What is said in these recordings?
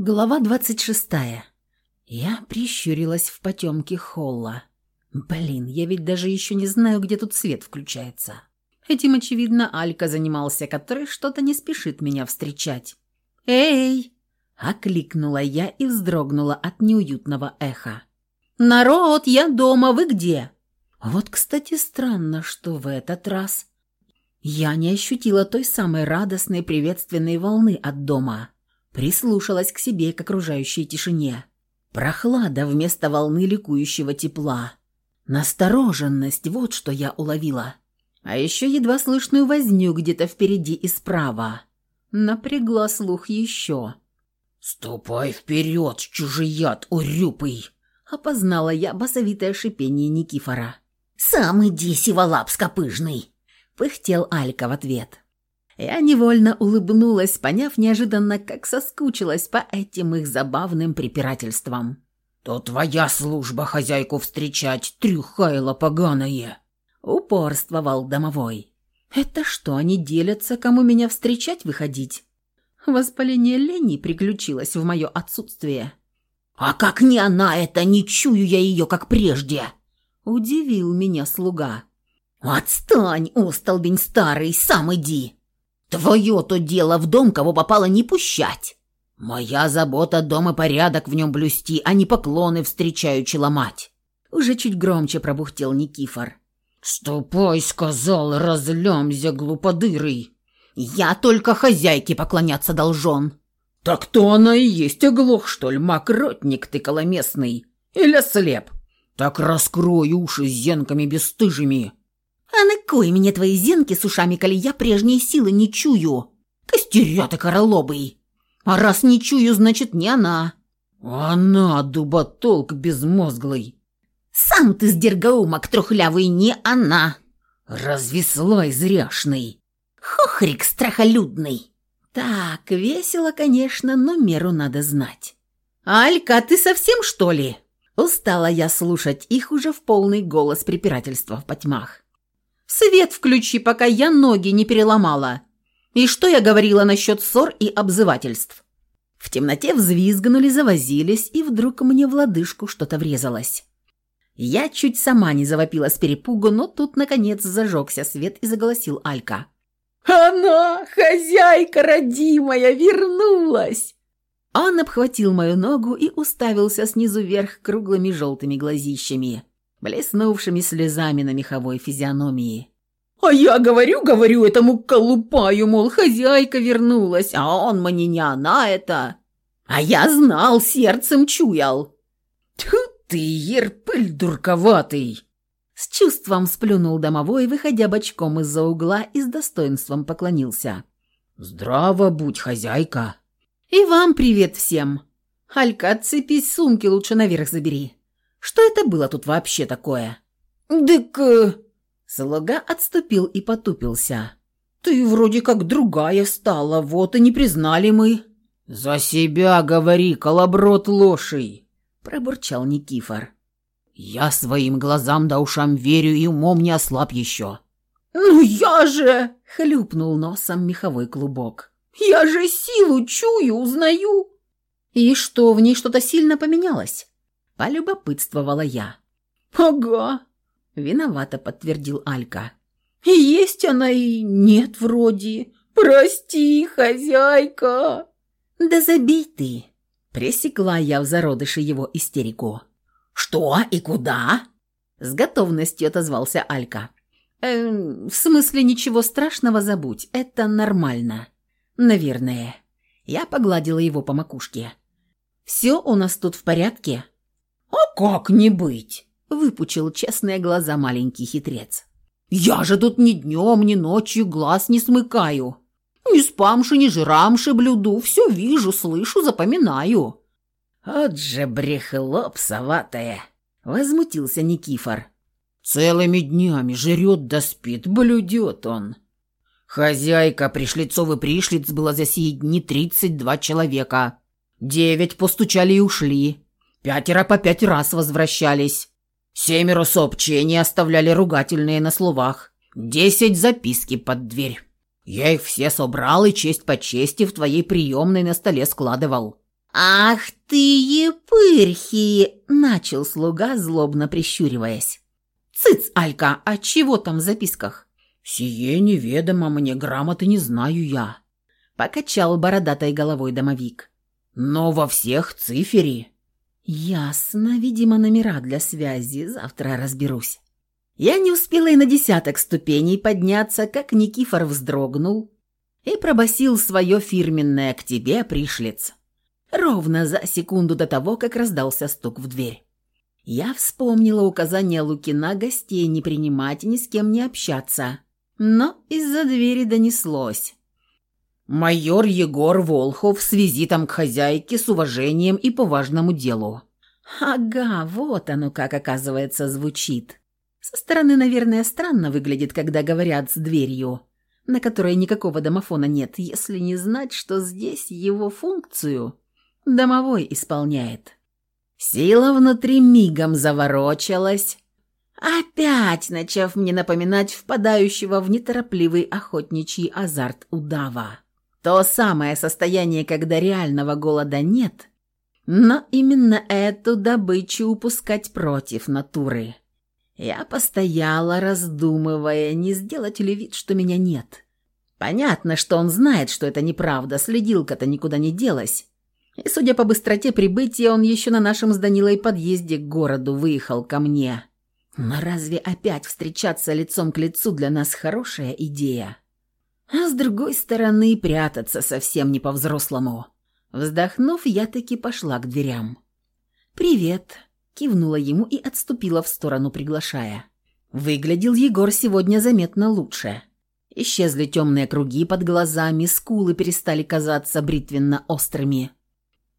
Глава двадцать шестая. Я прищурилась в потемке холла. Блин, я ведь даже еще не знаю, где тут свет включается. Этим, очевидно, Алька занимался, который что-то не спешит меня встречать. «Эй!» – окликнула я и вздрогнула от неуютного эха. «Народ, я дома, вы где?» Вот, кстати, странно, что в этот раз я не ощутила той самой радостной приветственной волны от дома прислушалась к себе и к окружающей тишине. Прохлада вместо волны ликующего тепла. Настороженность, вот что я уловила. А еще едва слышную возню где-то впереди и справа. Напрягла слух еще. «Ступай вперед, чужияд, урюпый!» Опознала я басовитое шипение Никифора. «Сам иди, сиволап скопыжный!» Пыхтел Алька в ответ. Я невольно улыбнулась, поняв неожиданно, как соскучилась по этим их забавным препирательствам. «То твоя служба хозяйку встречать, трюхайло поганое!» Упорствовал домовой. «Это что, они делятся, кому меня встречать выходить?» Воспаление лени приключилось в мое отсутствие. «А как не она это, не чую я ее, как прежде!» Удивил меня слуга. «Отстань, остолбень старый, сам иди!» Твое то дело в дом, кого попало, не пущать. Моя забота дом и порядок в нем блюсти, а не поклоны встречаючи ломать. Уже чуть громче пробухтел Никифор. «Ступай, — сказал, — разлемся, глуподырый. Я только хозяйке поклоняться должен». «Так то она и есть оглох, что ли, мокротник ты коломестный? Или слеп? Так раскрой уши зенками бесстыжими, а на кой мне твои зенки с ушами, коли я прежней силы не чую? Костеря ты королобый. А раз не чую, значит, не она. Она, дуботолк безмозглый. Сам ты с дергаумок трухлявый, не она. Развеслой зряшный. Хохрик страхолюдный. Так, весело, конечно, но меру надо знать. «Алька, ты совсем, что ли?» Устала я слушать их уже в полный голос препирательства в потьмах. Свет включи, пока я ноги не переломала. И что я говорила насчет ссор и обзывательств? В темноте взвизгнули, завозились, и вдруг мне в лодыжку что-то врезалось. Я чуть сама не завопила с перепугу, но тут, наконец, зажегся свет и заголосил Алька. «Она, хозяйка родимая, вернулась!» Он обхватил мою ногу и уставился снизу вверх круглыми желтыми глазищами блеснувшими слезами на меховой физиономии. «А я говорю, говорю этому колупаю, мол, хозяйка вернулась, а он мне не она это. А я знал, сердцем чуял». «Тьфу ты, ерпыль дурковатый!» С чувством сплюнул домовой, выходя бочком из-за угла и с достоинством поклонился. «Здраво будь, хозяйка!» «И вам привет всем! Алька, отцепись, сумки лучше наверх забери!» Что это было тут вообще такое?» «Дык...» э, Слуга отступил и потупился. «Ты вроде как другая стала, вот и не признали мы». «За себя говори, колоброд лоший!» – пробурчал Никифор. «Я своим глазам да ушам верю и умом не ослаб еще». «Ну я же!» – хлюпнул носом меховой клубок. «Я же силу чую, узнаю!» «И что, в ней что-то сильно поменялось?» Полюбопытствовала я. «Ага», — виновато подтвердил Алька. «Есть она и нет вроде. Прости, хозяйка». «Да забей ты», — пресекла я в зародыше его истерику. «Что и куда?» — с готовностью отозвался Алька. «Эм, в смысле ничего страшного забудь, это нормально. Наверное». Я погладила его по макушке. «Все у нас тут в порядке?» «А как не быть?» – выпучил честные глаза маленький хитрец. «Я же тут ни днем, ни ночью глаз не смыкаю. Ни спамши, ни жрамши блюду, все вижу, слышу, запоминаю». «От же брехло псоватое!» – возмутился Никифор. «Целыми днями жрет да спит, блюдет он». Хозяйка пришлицов и пришлиц было за сии дни тридцать два человека. Девять постучали и ушли. Пятеро по пять раз возвращались. Семеро сообщений оставляли ругательные на словах. Десять записки под дверь. Я их все собрал и честь по чести в твоей приемной на столе складывал. «Ах ты, епырхи!» – начал слуга, злобно прищуриваясь. «Цыц, Алька, а чего там в записках?» «Сие неведомо мне, грамоты не знаю я», – покачал бородатой головой домовик. «Но во всех цифере». «Ясно, видимо, номера для связи, завтра разберусь». Я не успела и на десяток ступеней подняться, как Никифор вздрогнул и пробасил свое фирменное «к тебе, пришлец». Ровно за секунду до того, как раздался стук в дверь. Я вспомнила указание Лукина гостей не принимать и ни с кем не общаться. Но из-за двери донеслось. «Майор Егор Волхов с визитом к хозяйке с уважением и по важному делу». «Ага, вот оно как, оказывается, звучит. Со стороны, наверное, странно выглядит, когда говорят с дверью, на которой никакого домофона нет, если не знать, что здесь его функцию домовой исполняет. Сила внутри мигом заворочалась, опять начав мне напоминать впадающего в неторопливый охотничий азарт удава. То самое состояние, когда реального голода нет, но именно эту добычу упускать против натуры. Я постояла, раздумывая, не сделать ли вид, что меня нет. Понятно, что он знает, что это неправда, следилка-то никуда не делась. И, судя по быстроте прибытия, он еще на нашем с Данилой подъезде к городу выехал ко мне. Но разве опять встречаться лицом к лицу для нас хорошая идея? А с другой стороны, прятаться совсем не по-взрослому. Вздохнув, я таки пошла к дверям. «Привет», кивнула ему и отступила в сторону, приглашая. Выглядел Егор сегодня заметно лучше. Исчезли темные круги под глазами, скулы перестали казаться бритвенно-острыми.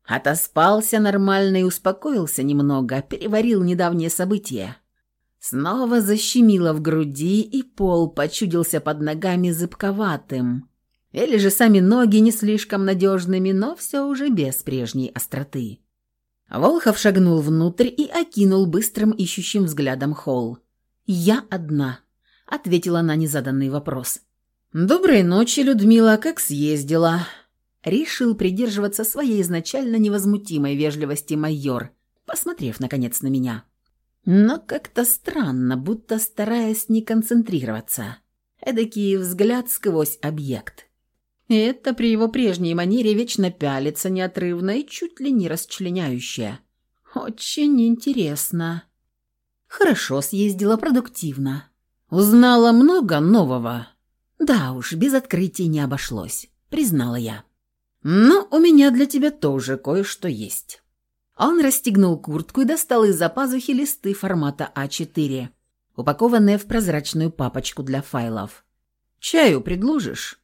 Отоспался нормально и успокоился немного, переварил недавние события. Снова защемило в груди, и пол почудился под ногами зыбковатым. Или же сами ноги не слишком надежными, но все уже без прежней остроты. Волхов шагнул внутрь и окинул быстрым ищущим взглядом холл. «Я одна», — ответила на незаданный вопрос. «Доброй ночи, Людмила, как съездила?» Решил придерживаться своей изначально невозмутимой вежливости майор, посмотрев, наконец, на меня. Но как-то странно, будто стараясь не концентрироваться. Эдакий взгляд сквозь объект. И это при его прежней манере вечно пялится неотрывно и чуть ли не расчленяющее. Очень интересно. Хорошо съездила, продуктивно. Узнала много нового. Да уж, без открытий не обошлось, признала я. Но у меня для тебя тоже кое-что есть. Он расстегнул куртку и достал из-за пазухи листы формата А4, упакованные в прозрачную папочку для файлов. «Чаю предложишь?»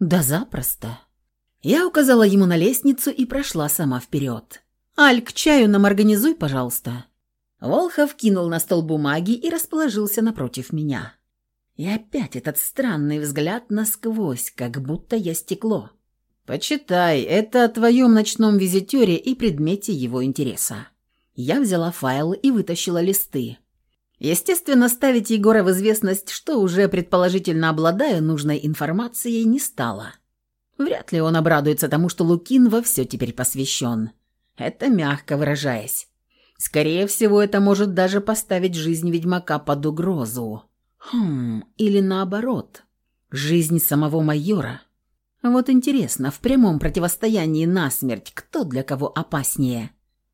«Да запросто». Я указала ему на лестницу и прошла сама вперед. «Аль, к чаю нам организуй, пожалуйста». Волхов кинул на стол бумаги и расположился напротив меня. И опять этот странный взгляд насквозь, как будто я стекло. «Почитай, это о твоем ночном визитере и предмете его интереса». Я взяла файл и вытащила листы. Естественно, ставить Егора в известность, что уже предположительно обладая нужной информацией, не стало. Вряд ли он обрадуется тому, что Лукин во все теперь посвящен. Это мягко выражаясь. Скорее всего, это может даже поставить жизнь ведьмака под угрозу. Хм, или наоборот. Жизнь самого майора. Вот интересно, в прямом противостоянии насмерть кто для кого опаснее?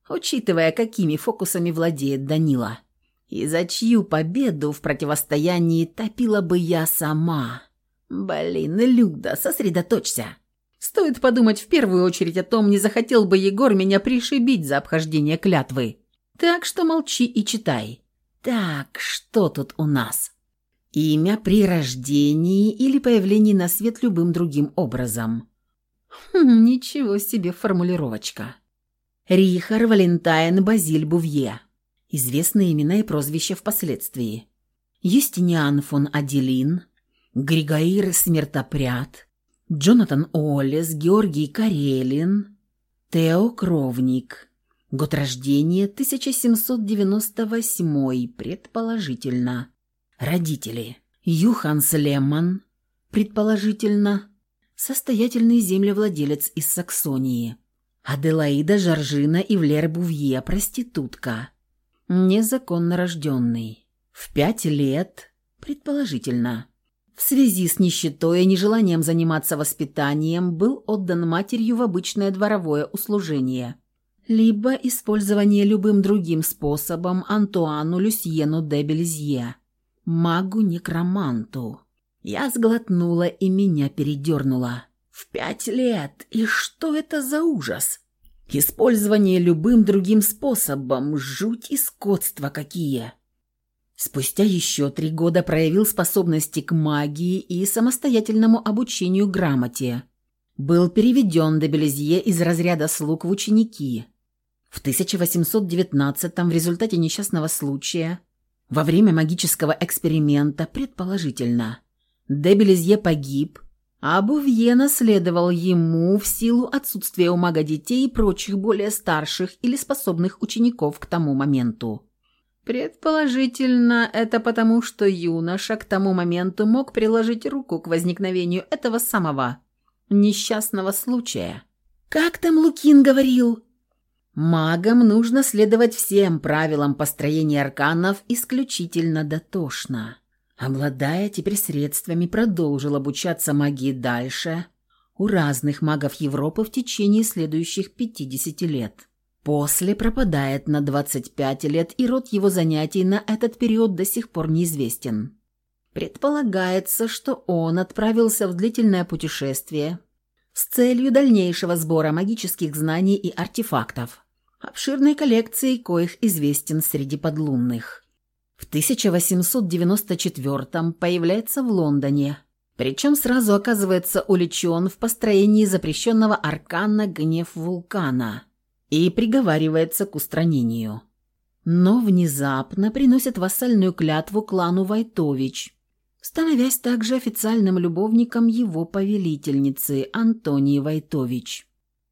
Учитывая, какими фокусами владеет Данила. И за чью победу в противостоянии топила бы я сама? Блин, Люда, сосредоточься. Стоит подумать в первую очередь о том, не захотел бы Егор меня пришибить за обхождение клятвы. Так что молчи и читай. Так, что тут у нас? Имя при рождении или появлении на свет любым другим образом. Хм, ничего себе формулировочка. Рихар Валентайн Базиль Бувье. Известные имена и прозвища впоследствии. Юстиниан фон Аделин, Григоир Смертопряд, Джонатан Олес, Георгий Карелин, Тео Кровник. Год рождения 1798, предположительно. Родители. Юханс Лемман, предположительно. Состоятельный землевладелец из Саксонии. Аделаида Жоржина Ивлер Бувье, проститутка. Незаконно рожденный. В пять лет, предположительно. В связи с нищетой и нежеланием заниматься воспитанием был отдан матерью в обычное дворовое услужение. Либо использование любым другим способом Антуану Люсьену де Бельзье, магу-некроманту. Я сглотнула и меня передернула. В пять лет? И что это за ужас? Использование любым другим способом, жуть и скотство какие. Спустя еще три года проявил способности к магии и самостоятельному обучению грамоте. Был переведен до Белезье из разряда слуг в ученики. В 1819 в результате несчастного случая, во время магического эксперимента, предположительно, де Белезье погиб, а Бувье наследовал ему в силу отсутствия у мага детей и прочих более старших или способных учеников к тому моменту. Предположительно, это потому, что юноша к тому моменту мог приложить руку к возникновению этого самого несчастного случая. Как там Лукин говорил? Магам нужно следовать всем правилам построения арканов исключительно дотошно. Обладая теперь средствами, продолжил обучаться магии дальше у разных магов Европы в течение следующих 50 лет. После пропадает на 25 лет, и род его занятий на этот период до сих пор неизвестен. Предполагается, что он отправился в длительное путешествие с целью дальнейшего сбора магических знаний и артефактов, обширной коллекции коих известен среди подлунных. В 1894 появляется в Лондоне, причем сразу оказывается уличен в построении запрещенного аркана «Гнев вулкана» и приговаривается к устранению. Но внезапно приносит вассальную клятву клану Вайтович, становясь также официальным любовником его повелительницы Антонии Вайтович,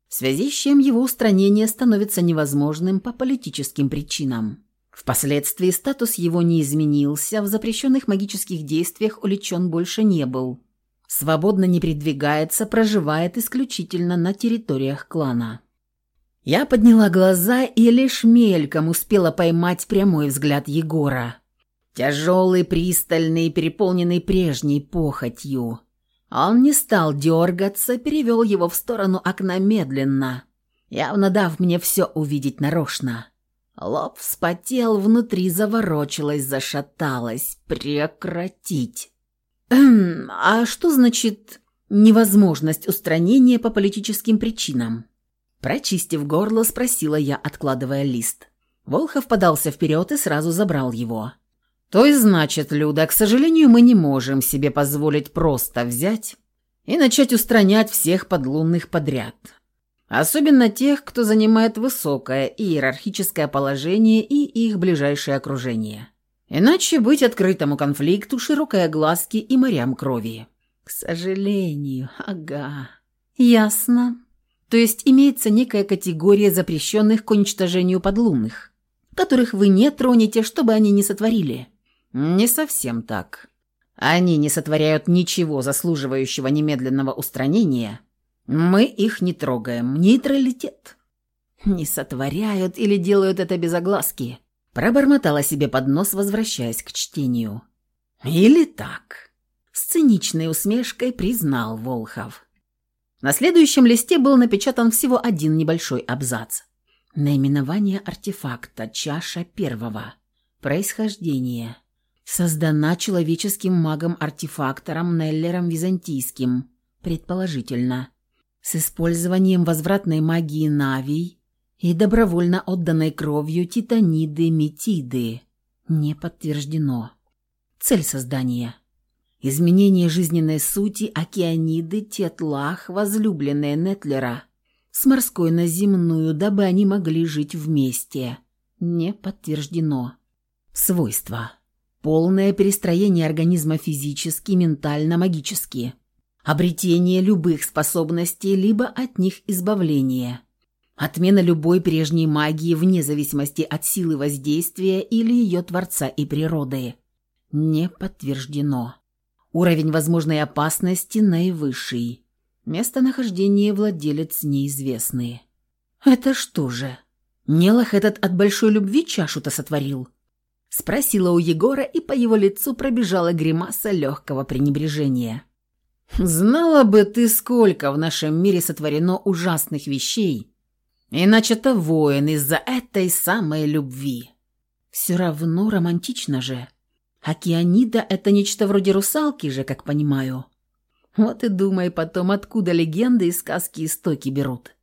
в связи с чем его устранение становится невозможным по политическим причинам. Впоследствии статус его не изменился, в запрещенных магических действиях уличен больше не был. Свободно не передвигается, проживает исключительно на территориях клана. Я подняла глаза и лишь мельком успела поймать прямой взгляд Егора. Тяжелый, пристальный, переполненный прежней похотью. Он не стал дергаться, перевел его в сторону окна медленно, явно дав мне все увидеть нарочно. Лоб вспотел, внутри заворочилась, зашаталась. Прекратить. Эм, а что значит невозможность устранения по политическим причинам? Прочистив горло, спросила я, откладывая лист. Волхов подался вперед и сразу забрал его. «То и значит, Люда, к сожалению, мы не можем себе позволить просто взять и начать устранять всех подлунных подряд. Особенно тех, кто занимает высокое иерархическое положение и их ближайшее окружение. Иначе быть открытому конфликту, широкой огласке и морям крови. К сожалению, ага. Ясно. То есть имеется некая категория запрещенных к уничтожению подлунных, которых вы не тронете, чтобы они не сотворили. Не совсем так. Они не сотворяют ничего заслуживающего немедленного устранения – мы их не трогаем. Нейтралитет. Не сотворяют или делают это без огласки. Пробормотала себе под нос, возвращаясь к чтению. Или так. С циничной усмешкой признал Волхов. На следующем листе был напечатан всего один небольшой абзац. Наименование артефакта «Чаша первого». Происхождение. Создана человеческим магом-артефактором Неллером Византийским, предположительно с использованием возвратной магии Навий и добровольно отданной кровью титаниды Метиды. Не подтверждено. Цель создания. Изменение жизненной сути океаниды Тетлах, возлюбленные Нетлера, с морской на земную, дабы они могли жить вместе. Не подтверждено. Свойства. Полное перестроение организма физически, ментально, магически – обретение любых способностей, либо от них избавление, отмена любой прежней магии вне зависимости от силы воздействия или ее творца и природы. Не подтверждено. Уровень возможной опасности наивысший. Местонахождение владелец неизвестный. «Это что же? Нелах этот от большой любви чашу-то сотворил?» Спросила у Егора, и по его лицу пробежала гримаса легкого пренебрежения. «Знала бы ты, сколько в нашем мире сотворено ужасных вещей, иначе-то воин из-за этой самой любви». «Все равно романтично же. Океанида – это нечто вроде русалки же, как понимаю. Вот и думай потом, откуда легенды и сказки истоки берут».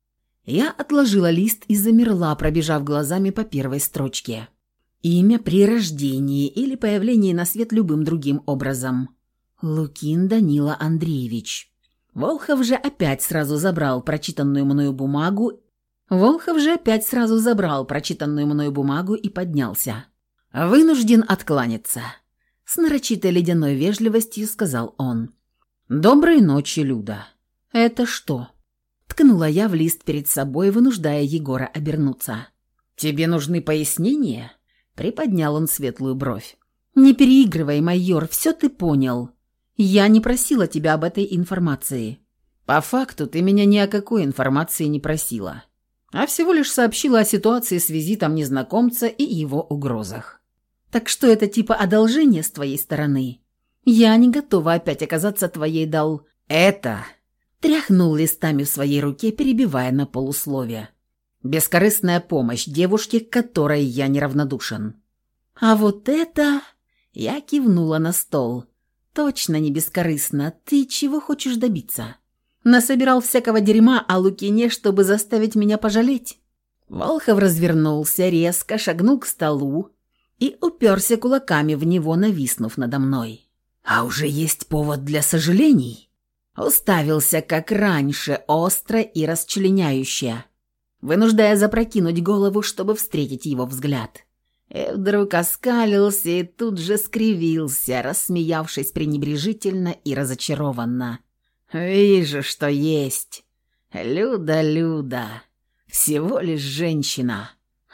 Я отложила лист и замерла, пробежав глазами по первой строчке. Имя при рождении или появлении на свет любым другим образом. Лукин Данила Андреевич. Волхов же опять сразу забрал прочитанную мною бумагу. Волхов же опять сразу забрал прочитанную мною бумагу и поднялся. «Вынужден откланяться», — с нарочитой ледяной вежливостью сказал он. «Доброй ночи, Люда». «Это что?» Ткнула я в лист перед собой, вынуждая Егора обернуться. «Тебе нужны пояснения?» Приподнял он светлую бровь. «Не переигрывай, майор, все ты понял. Я не просила тебя об этой информации». «По факту ты меня ни о какой информации не просила, а всего лишь сообщила о ситуации с визитом незнакомца и его угрозах». «Так что это типа одолжение с твоей стороны? Я не готова опять оказаться твоей дол...» «Это...» Тряхнул листами в своей руке, перебивая на полусловие. «Бескорыстная помощь девушке, которой я неравнодушен». «А вот это...» Я кивнула на стол. «Точно не бескорыстно. Ты чего хочешь добиться?» Насобирал всякого дерьма о Лукине, чтобы заставить меня пожалеть. Волхов развернулся, резко шагнул к столу и уперся кулаками в него, нависнув надо мной. «А уже есть повод для сожалений?» Уставился, как раньше, остро и расчленяюще, вынуждая запрокинуть голову, чтобы встретить его взгляд. И вдруг оскалился и тут же скривился, рассмеявшись пренебрежительно и разочарованно. «Вижу, что есть. Люда, Люда, всего лишь женщина.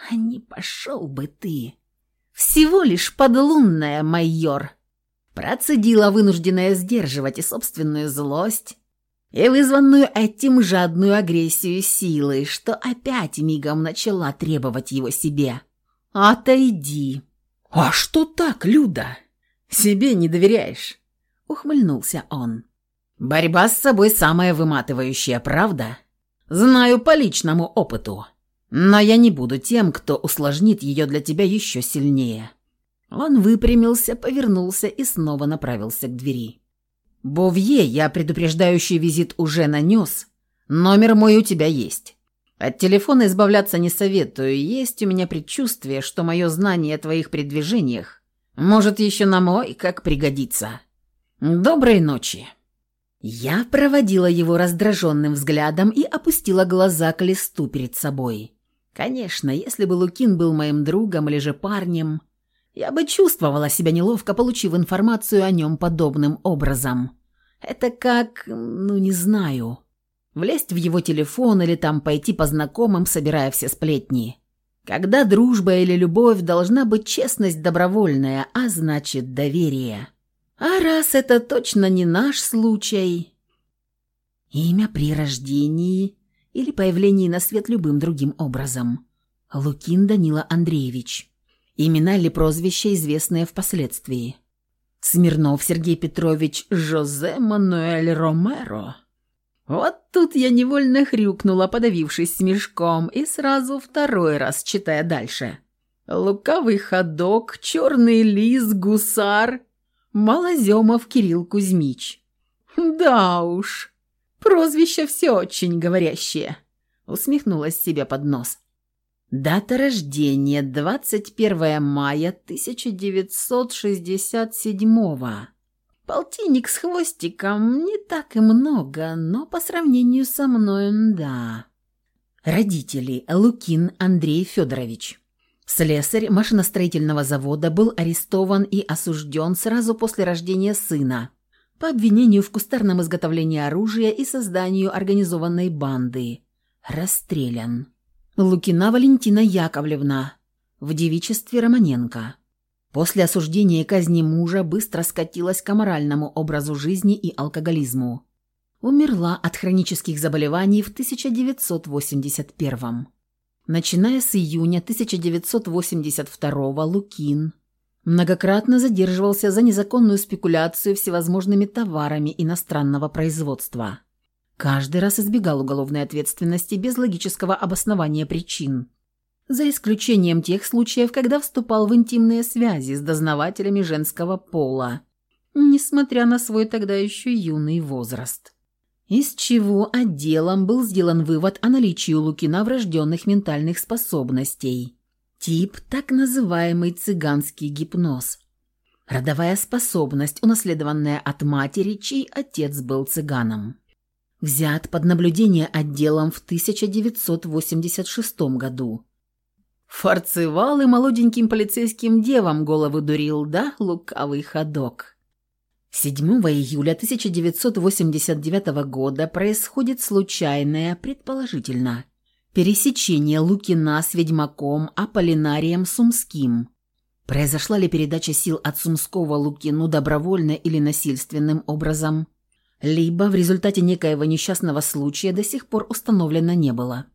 А не пошел бы ты. Всего лишь подлунная, майор». Процедила вынужденная сдерживать и собственную злость, и вызванную этим жадную агрессию силы, что опять мигом начала требовать его себе. «Отойди!» «А что так, Люда? Себе не доверяешь?» — ухмыльнулся он. «Борьба с собой самая выматывающая, правда? Знаю по личному опыту. Но я не буду тем, кто усложнит ее для тебя еще сильнее». Он выпрямился, повернулся и снова направился к двери. «Бовье, я предупреждающий визит уже нанес. Номер мой у тебя есть. От телефона избавляться не советую. Есть у меня предчувствие, что мое знание о твоих передвижениях может еще на мой как пригодится. Доброй ночи». Я проводила его раздраженным взглядом и опустила глаза к листу перед собой. Конечно, если бы Лукин был моим другом или же парнем, я бы чувствовала себя неловко, получив информацию о нем подобным образом. Это как, ну не знаю, влезть в его телефон или там пойти по знакомым, собирая все сплетни. Когда дружба или любовь должна быть честность добровольная, а значит доверие. А раз это точно не наш случай... Имя при рождении или появлении на свет любым другим образом. Лукин Данила Андреевич. Имена или прозвища, известные впоследствии. Смирнов Сергей Петрович Жозе Мануэль Ромеро. Вот тут я невольно хрюкнула, подавившись смешком, и сразу второй раз читая дальше. Лукавый ходок, черный лис, гусар, Малоземов Кирилл Кузьмич. Да уж, прозвища все очень говорящие. Усмехнулась себе под нос. Дата рождения 21 мая 1967 Полтинник с хвостиком не так и много, но по сравнению со мной, да. Родители Лукин Андрей Федорович. Слесарь машиностроительного завода был арестован и осужден сразу после рождения сына по обвинению в кустарном изготовлении оружия и созданию организованной банды. Расстрелян. Лукина Валентина Яковлевна, в девичестве Романенко. После осуждения и казни мужа быстро скатилась к аморальному образу жизни и алкоголизму. умерла от хронических заболеваний в 1981 Начиная с июня 1982 Лукин многократно задерживался за незаконную спекуляцию всевозможными товарами иностранного производства. Каждый раз избегал уголовной ответственности без логического обоснования причин. За исключением тех случаев, когда вступал в интимные связи с дознавателями женского пола, несмотря на свой тогда еще юный возраст. Из чего отделом был сделан вывод о наличии у Лукина врожденных ментальных способностей. Тип – так называемый цыганский гипноз. Родовая способность, унаследованная от матери, чей отец был цыганом. Взят под наблюдение отделом в 1986 году. Фарцевал и молоденьким полицейским девам головы дурил, да, лукавый ходок. 7 июля 1989 года происходит случайное, предположительно, пересечение Лукина с ведьмаком Аполлинарием Сумским. Произошла ли передача сил от Сумского Лукину добровольно или насильственным образом, либо в результате некоего несчастного случая до сих пор установлено не было.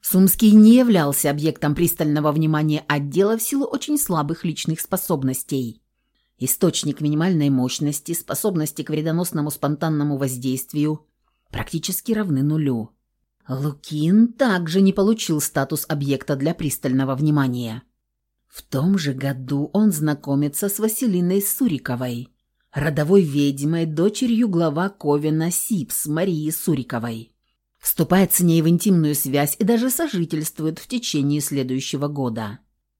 Сумский не являлся объектом пристального внимания отдела в силу очень слабых личных способностей – Источник минимальной мощности, способности к вредоносному спонтанному воздействию практически равны нулю. Лукин также не получил статус объекта для пристального внимания. В том же году он знакомится с Василиной Суриковой, родовой ведьмой, дочерью глава Ковина Сипс Марии Суриковой. Вступает с ней в интимную связь и даже сожительствует в течение следующего года.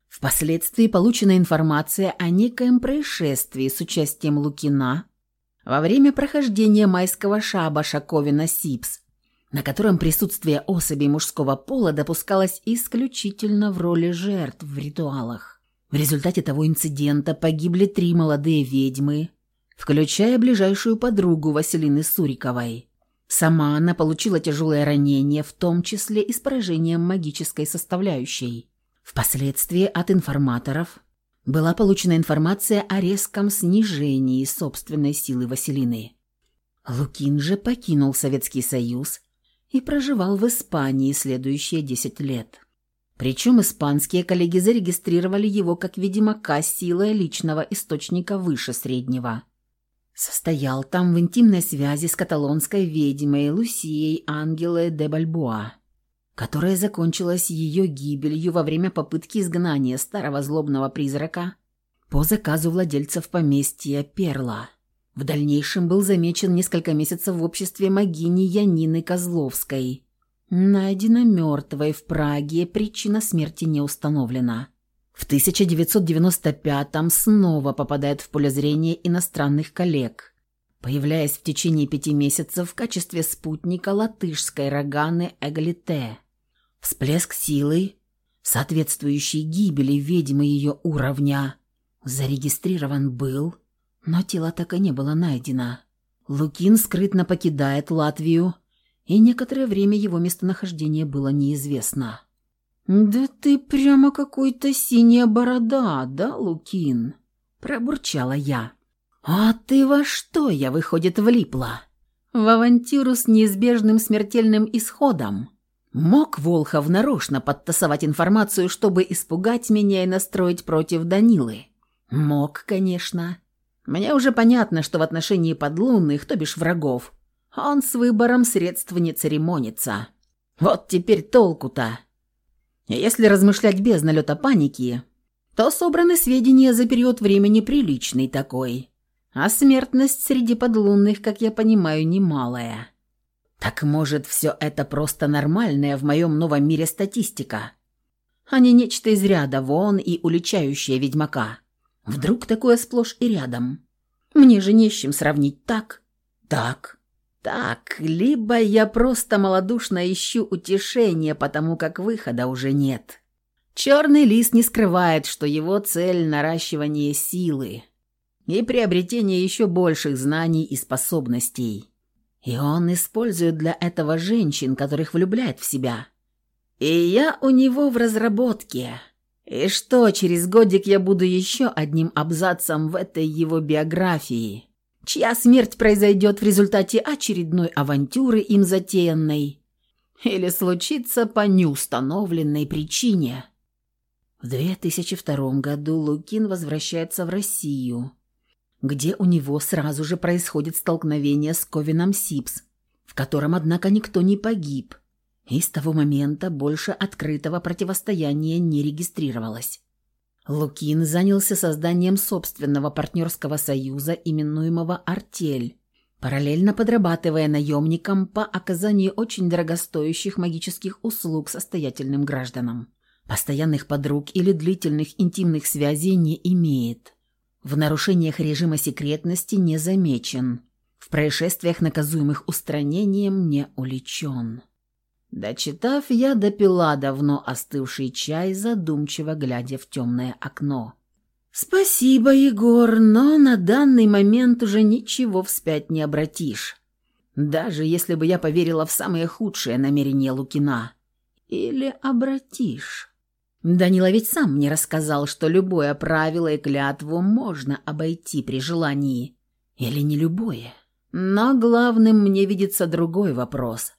Впоследствии получена информация о некоем происшествии с участием Лукина во время прохождения майского шабаша Ковина Сипс, на котором присутствие особей мужского пола допускалось исключительно в роли жертв в ритуалах. В результате того инцидента погибли три молодые ведьмы, включая ближайшую подругу Василины Суриковой. Сама она получила тяжелое ранение, в том числе и с поражением магической составляющей. Впоследствии от информаторов была получена информация о резком снижении собственной силы Василины. Лукин же покинул Советский Союз и проживал в Испании следующие 10 лет. Причем испанские коллеги зарегистрировали его как ведьмака с силой личного источника выше среднего. Состоял там в интимной связи с каталонской ведьмой Лусией Ангелой де Бальбоа которая закончилась ее гибелью во время попытки изгнания старого злобного призрака по заказу владельцев поместья Перла. В дальнейшем был замечен несколько месяцев в обществе могини Янины Козловской. Найдена мертвой в Праге, причина смерти не установлена. В 1995-м снова попадает в поле зрения иностранных коллег, появляясь в течение пяти месяцев в качестве спутника латышской Роганы Эгалите. Всплеск силы, соответствующий гибели ведьмы ее уровня, зарегистрирован был, но тело так и не было найдено. Лукин скрытно покидает Латвию, и некоторое время его местонахождение было неизвестно. «Да ты прямо какой-то синяя борода, да, Лукин?» – пробурчала я. «А ты во что я, выходит, влипла?» «В авантюру с неизбежным смертельным исходом?» Мог Волхов нарочно подтасовать информацию, чтобы испугать меня и настроить против Данилы? Мог, конечно. Мне уже понятно, что в отношении подлунных, то бишь врагов, он с выбором средств не церемонится. Вот теперь толку-то. Если размышлять без налета паники, то собраны сведения за период времени приличный такой. А смертность среди подлунных, как я понимаю, немалая. Так может, все это просто нормальная в моем новом мире статистика, а не нечто из ряда вон и уличающее ведьмака. Вдруг такое сплошь и рядом. Мне же не с чем сравнить так, так, так, либо я просто малодушно ищу утешение, потому как выхода уже нет. Черный лис не скрывает, что его цель – наращивание силы и приобретение еще больших знаний и способностей. И он использует для этого женщин, которых влюбляет в себя. И я у него в разработке. И что, через годик я буду еще одним абзацем в этой его биографии, чья смерть произойдет в результате очередной авантюры им затеянной или случится по неустановленной причине. В 2002 году Лукин возвращается в Россию, где у него сразу же происходит столкновение с Ковином Сипс, в котором, однако, никто не погиб, и с того момента больше открытого противостояния не регистрировалось. Лукин занялся созданием собственного партнерского союза, именуемого «Артель», параллельно подрабатывая наемником по оказанию очень дорогостоящих магических услуг состоятельным гражданам. Постоянных подруг или длительных интимных связей не имеет. В нарушениях режима секретности не замечен. В происшествиях, наказуемых устранением, не уличен. Дочитав, я допила давно остывший чай, задумчиво глядя в темное окно. «Спасибо, Егор, но на данный момент уже ничего вспять не обратишь. Даже если бы я поверила в самые худшие намерения Лукина. Или обратишь?» Данила ведь сам мне рассказал, что любое правило и клятву можно обойти при желании. Или не любое. Но главным мне видится другой вопрос.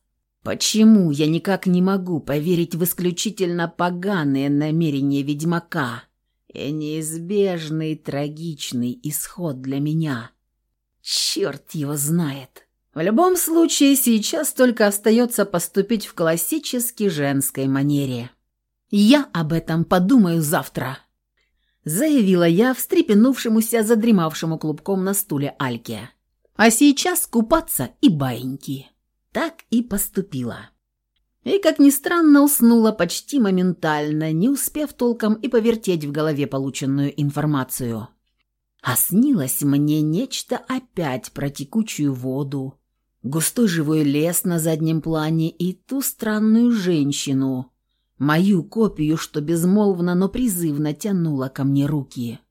Почему я никак не могу поверить в исключительно поганые намерения ведьмака и неизбежный трагичный исход для меня? Черт его знает. В любом случае, сейчас только остается поступить в классической женской манере. «Я об этом подумаю завтра», — заявила я встрепенувшемуся, задремавшему клубком на стуле Альке. «А сейчас купаться и баиньки». Так и поступила. И, как ни странно, уснула почти моментально, не успев толком и повертеть в голове полученную информацию. А снилось мне нечто опять про текучую воду, густой живой лес на заднем плане и ту странную женщину, мою копию, что безмолвно, но призывно тянула ко мне руки.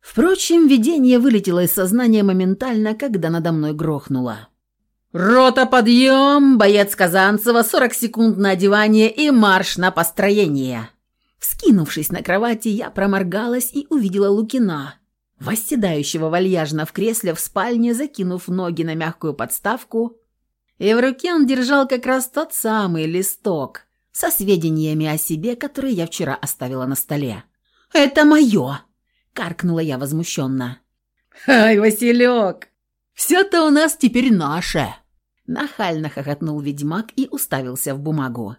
Впрочем, видение вылетело из сознания моментально, когда надо мной грохнуло. «Рота, подъем! Боец Казанцева, 40 секунд на одевание и марш на построение!» Вскинувшись на кровати, я проморгалась и увидела Лукина, восседающего вальяжно в кресле в спальне, закинув ноги на мягкую подставку, и в руке он держал как раз тот самый листок со сведениями о себе, которые я вчера оставила на столе. «Это мое!» – каркнула я возмущенно. «Ай, Василек, все-то у нас теперь наше!» Нахально хохотнул ведьмак и уставился в бумагу.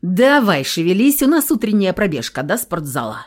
«Давай, шевелись, у нас утренняя пробежка до спортзала».